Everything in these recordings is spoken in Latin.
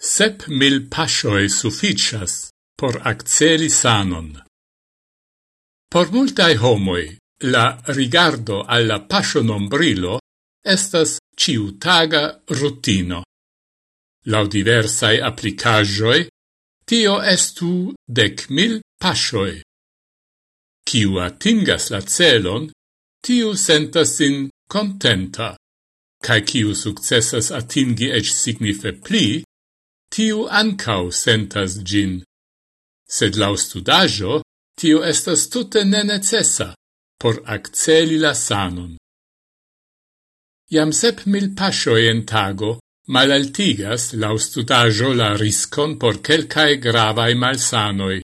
Sep mil pasioi sufficias por acceli sanon. Por multae homoi, la rigardo alla pasio nombrilo estas ciutaga rutino. Lau diversae applicagioi, tio estu dec mil pasioi. Ciu atingas la celon, tiu sentas sin contenta, cae ciu successas atingi ec signife pli, tiu ancau sentas gin. Sed lau studajo, tio estas tute ne necessa por acceli la sanon. Iam sep mil pasioi en tago malaltigas lau studajo la riscon por quelcae gravae malsanoi.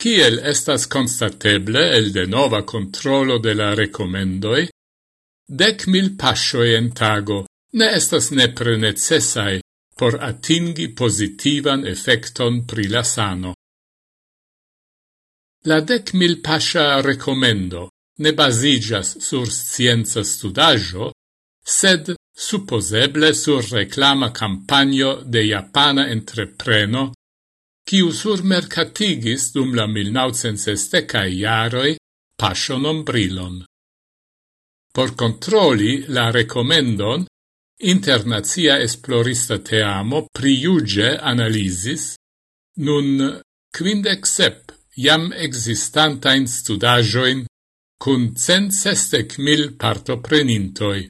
Ciel estas constateble el de nova controlo de la recomendoi, dec mil pasioi en tago ne estas nepre necessae por atingi positivan effecton pri la sano. La dec mil pasha recomendo ne basigas sur scienza studaggio, sed supposeble sur reclama campagno de Japana entrepreno, quiu sur mercatigis dum la 1960-cae iaroi pashonon brilon. Por controli la recomendon, internazia esplorista teamo priuge analisis nun quindec sep jam existantain studajoin cun cent sestec mil partoprenintoi.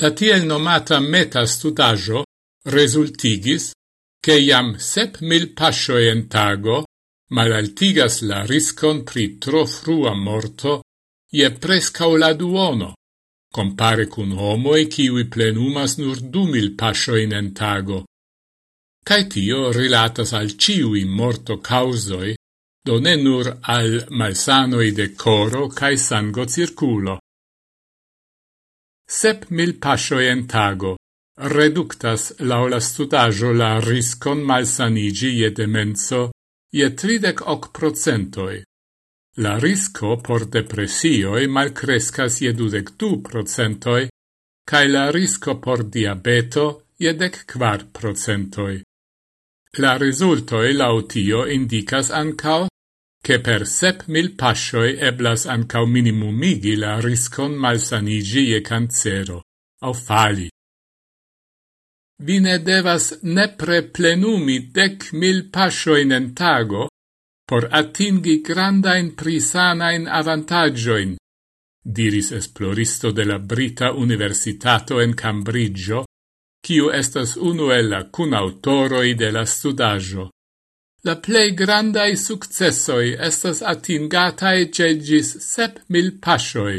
La tiel nomata meta studajo resultigis che iam sep mil pascioi en tago malaltigas la riscon pri tro frua morto je prescau la duono compare cun homoi ciui plenumas nur du mil pasioin en tago. Cai tio rilatas al ciui morto causoi, do ne nur al malsanoi de coro cae sango circulo. Sep mil pasioi en tago reductas laula studajo la riscon malsanigi je demenso je tridec hoc procentoi. La risco por depresioi malcrescas je dudec du procentoi, cae la risco por diabeto je dec quar procentoi. La resultoi lautio indicas ancao che per sep mil pascioi eblas ancao minimumigi la riscon malsanigi je cancero, au fali. Vi ne devas nepre plenumi dec mil pascioin en tago, por atingi grandain prisanain avantagioin, diris esploristo de la Brita Universitato en Cambridgeo, kiu estas unu el la cun autoroi de la studaggio. La plei grandai successoi estas atingatae cegis sep mil pasioi.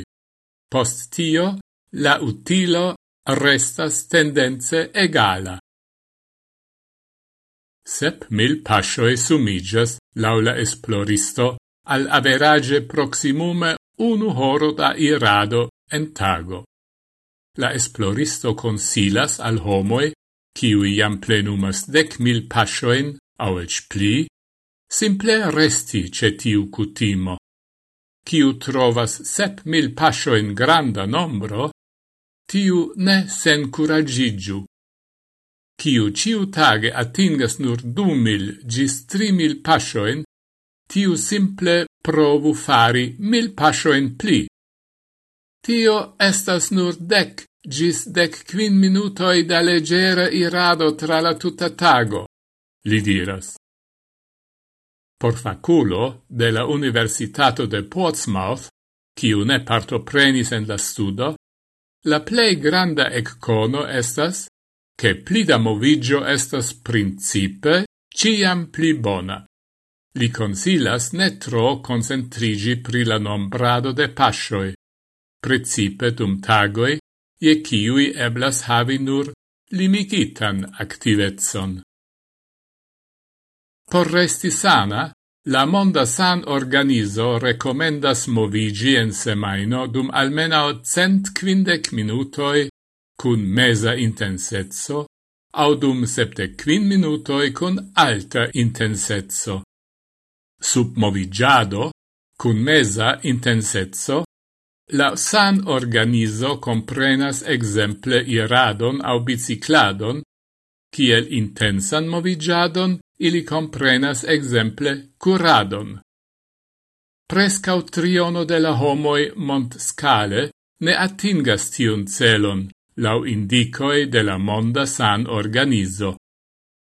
Post tio, la utilo restas tendence egala. Sep mil pascioi sumigas, laula esploristo, al average proximume unu horo da irado en tago. La esploristo consilas al homoi, kiui jam plenumas dec mil pasioen, au ec pli, simple resti ce tiu cutimo. Kiu trovas sep mil pasioen granda nombro, tiu ne sen curagigiu, ciu ciu tage atingas nur du mil gis tri mil pasioen, tiu simple provu fari mil pasioen pli. Tio estas nur dec gis dec quin minutoi da legera irado tra la tuta tago, li diras. Por faculo de la Universitato de Portsmouth, kiu ne partoprenis en la studo, la plei granda eccono estas che pli da movigio estas principe, ciam pli bona. Li consilas ne tro concentrigi pri la nombrado de pascioi, principe dum tagoi, je ciui eblas havi nur limigitan activetson. Por resti sana, la Monda San Organizo recomendas movigi en semaino dum almenao cent quindec minutoi cun mesa intensezzo, audum septe quin minutoi cun alta intensezzo. Sub movigiado, cun mesa intensezzo, la san organizo comprenas exemple iradon au bicicladon, kiel intensan movigiadon ili comprenas exemple curadon. Prescau triono de la homoi mont scale ne attingas tiun celon, lau indicoi de la Monda San Organizo.